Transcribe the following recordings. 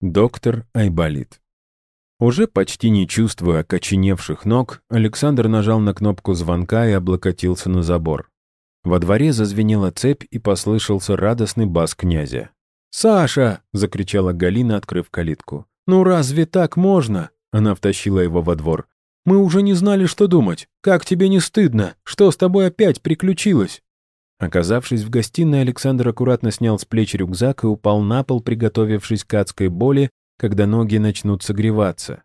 Доктор Айболит. Уже почти не чувствуя окоченевших ног, Александр нажал на кнопку звонка и облокотился на забор. Во дворе зазвенела цепь и послышался радостный бас князя. «Саша!» — закричала Галина, открыв калитку. «Ну разве так можно?» — она втащила его во двор. «Мы уже не знали, что думать. Как тебе не стыдно? Что с тобой опять приключилось?» Оказавшись в гостиной, Александр аккуратно снял с плеч рюкзак и упал на пол, приготовившись к адской боли, когда ноги начнут согреваться.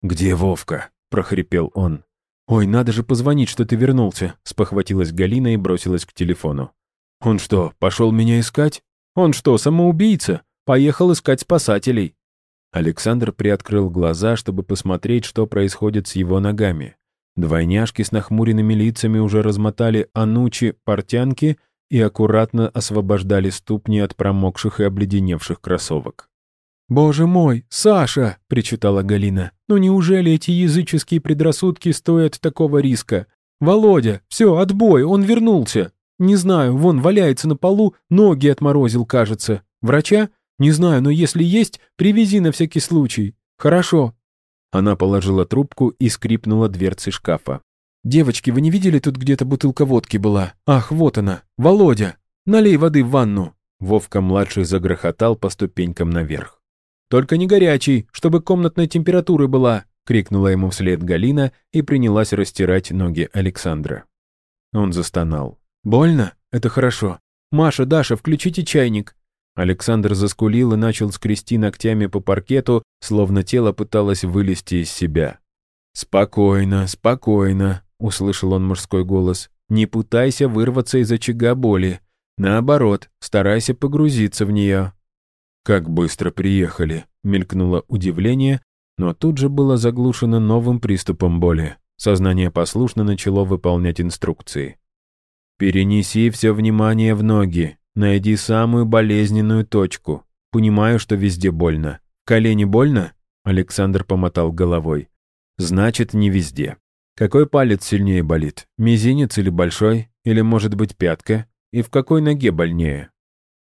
«Где Вовка?» — прохрипел он. «Ой, надо же позвонить, что ты вернулся», — спохватилась Галина и бросилась к телефону. «Он что, пошел меня искать? Он что, самоубийца? Поехал искать спасателей». Александр приоткрыл глаза, чтобы посмотреть, что происходит с его ногами. Двойняшки с нахмуренными лицами уже размотали анучи портянки и аккуратно освобождали ступни от промокших и обледеневших кроссовок. «Боже мой, Саша!» — причитала Галина. «Ну неужели эти языческие предрассудки стоят такого риска? Володя, все, отбой, он вернулся. Не знаю, вон валяется на полу, ноги отморозил, кажется. Врача? Не знаю, но если есть, привези на всякий случай. Хорошо, она положила трубку и скрипнула дверцы шкафа. «Девочки, вы не видели, тут где-то бутылка водки была? Ах, вот она! Володя! Налей воды в ванну!» Вовка-младший загрохотал по ступенькам наверх. «Только не горячий, чтобы комнатной температуры была!» — крикнула ему вслед Галина и принялась растирать ноги Александра. Он застонал. «Больно? Это хорошо. Маша, Даша, включите чайник. Александр заскулил и начал скрести ногтями по паркету, словно тело пыталось вылезти из себя. «Спокойно, спокойно», — услышал он мужской голос. «Не пытайся вырваться из очага боли. Наоборот, старайся погрузиться в нее». «Как быстро приехали», — мелькнуло удивление, но тут же было заглушено новым приступом боли. Сознание послушно начало выполнять инструкции. «Перенеси все внимание в ноги, Найди самую болезненную точку. Понимаю, что везде больно. Колени больно? Александр помотал головой. Значит, не везде. Какой палец сильнее болит? Мизинец или большой? Или, может быть, пятка? И в какой ноге больнее?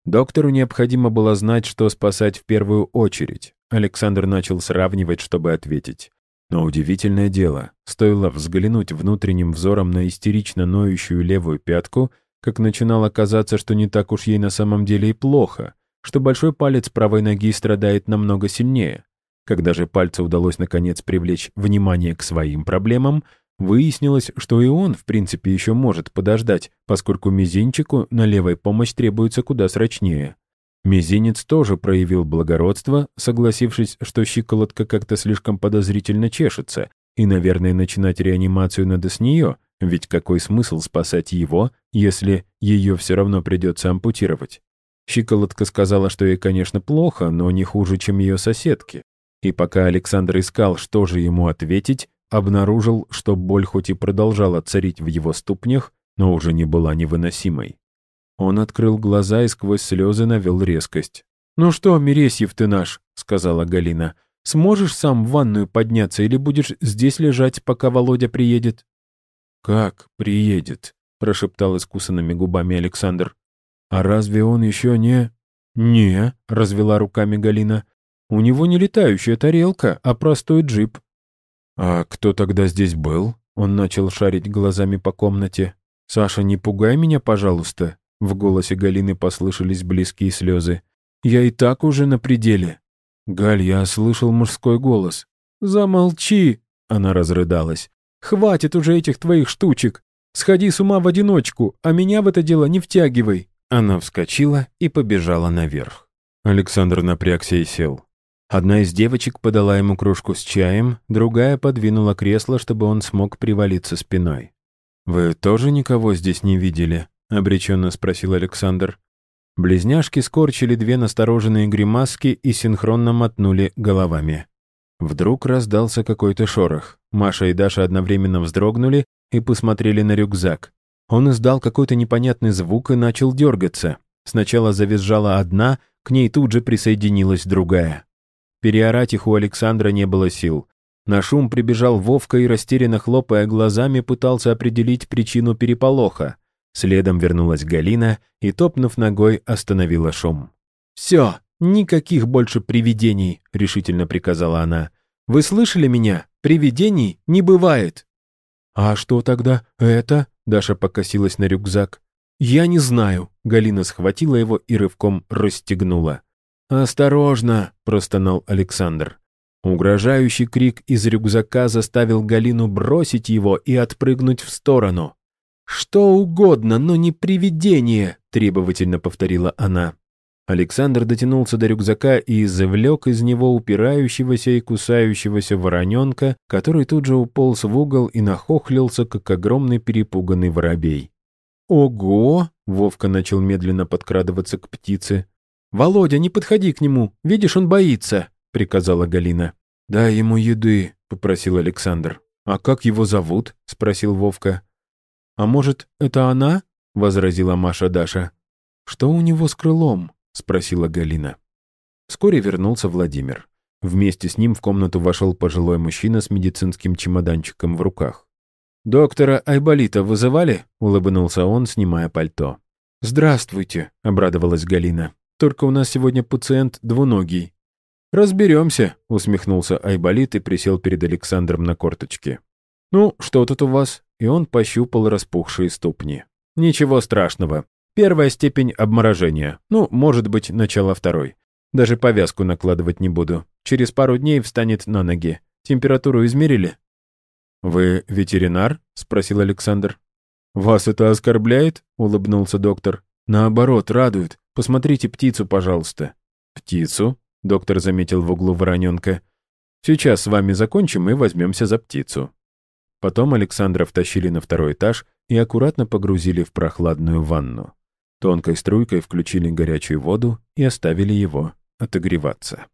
Доктору необходимо было знать, что спасать в первую очередь. Александр начал сравнивать, чтобы ответить. Но удивительное дело, стоило взглянуть внутренним взором на истерично ноющую левую пятку — как начинало казаться, что не так уж ей на самом деле и плохо, что большой палец правой ноги страдает намного сильнее. Когда же пальцу удалось наконец привлечь внимание к своим проблемам, выяснилось, что и он, в принципе, еще может подождать, поскольку мизинчику на левой помощь требуется куда срочнее. Мизинец тоже проявил благородство, согласившись, что щиколотка как-то слишком подозрительно чешется, и, наверное, начинать реанимацию надо с нее — ведь какой смысл спасать его, если ее все равно придется ампутировать? Щиколотка сказала, что ей, конечно, плохо, но не хуже, чем ее соседки. И пока Александр искал, что же ему ответить, обнаружил, что боль хоть и продолжала царить в его ступнях, но уже не была невыносимой. Он открыл глаза и сквозь слезы навел резкость. «Ну что, Мересьев ты наш», — сказала Галина, — «сможешь сам в ванную подняться или будешь здесь лежать, пока Володя приедет?» «Как приедет?» — прошептал искусанными губами Александр. «А разве он еще не...» «Не», — развела руками Галина. «У него не летающая тарелка, а простой джип». «А кто тогда здесь был?» Он начал шарить глазами по комнате. «Саша, не пугай меня, пожалуйста». В голосе Галины послышались близкие слезы. «Я и так уже на пределе». «Галь, я слышал мужской голос». «Замолчи!» Она разрыдалась. Хватит уже этих твоих штучек. Сходи с ума в одиночку, а меня в это дело не втягивай». Она вскочила и побежала наверх. Александр напрягся и сел. Одна из девочек подала ему кружку с чаем, другая подвинула кресло, чтобы он смог привалиться спиной. «Вы тоже никого здесь не видели?» — обреченно спросил Александр. Близняшки скорчили две настороженные гримаски и синхронно мотнули головами. Вдруг раздался какой-то шорох. Маша и Даша одновременно вздрогнули и посмотрели на рюкзак. Он издал какой-то непонятный звук и начал дергаться. Сначала завизжала одна, к ней тут же присоединилась другая. Переорать их у Александра не было сил. На шум прибежал Вовка и, растерянно хлопая глазами, пытался определить причину переполоха. Следом вернулась Галина и, топнув ногой, остановила шум. «Все, «Никаких больше привидений», — решительно приказала она. «Вы слышали меня? Привидений не бывает». «А что тогда это?» — Даша покосилась на рюкзак. «Я не знаю», — Галина схватила его и рывком расстегнула. «Осторожно!» — простонал Александр. Угрожающий крик из рюкзака заставил Галину бросить его и отпрыгнуть в сторону. «Что угодно, но не привидение!» — требовательно повторила она. Александр дотянулся до рюкзака и извлек из него упирающегося и кусающегося вороненка, который тут же уполз в угол и нахохлился, как огромный перепуганный воробей. «Ого!» — Вовка начал медленно подкрадываться к птице. «Володя, не подходи к нему, видишь, он боится», — приказала Галина. «Дай ему еды», — попросил Александр. «А как его зовут?» — спросил Вовка. «А может, это она?» — возразила Маша Даша. «Что у него с крылом?» — спросила Галина. Вскоре вернулся Владимир. Вместе с ним в комнату вошел пожилой мужчина с медицинским чемоданчиком в руках. «Доктора Айболита вызывали?» — улыбнулся он, снимая пальто. «Здравствуйте», — обрадовалась Галина. Только у нас сегодня пациент двуногий». «Разберемся», — усмехнулся Айболит и присел перед Александром на корточке. «Ну, что тут у вас?» И он пощупал распухшие ступни. «Ничего страшного. Первая степень обморожения. Ну, может быть, начало второй. Даже повязку накладывать не буду. Через пару дней встанет на ноги. Температуру измерили?» «Вы ветеринар?» — спросил Александр. «Вас это оскорбляет?» — улыбнулся доктор. «Наоборот, радует. Посмотрите птицу, пожалуйста». «Птицу?» — доктор заметил в углу вороненка. «Сейчас с вами закончим и возьмемся за птицу». Потом Александра втащили на второй этаж и аккуратно погрузили в прохладную ванну. Тонкой струйкой включили горячую воду и оставили его отогреваться.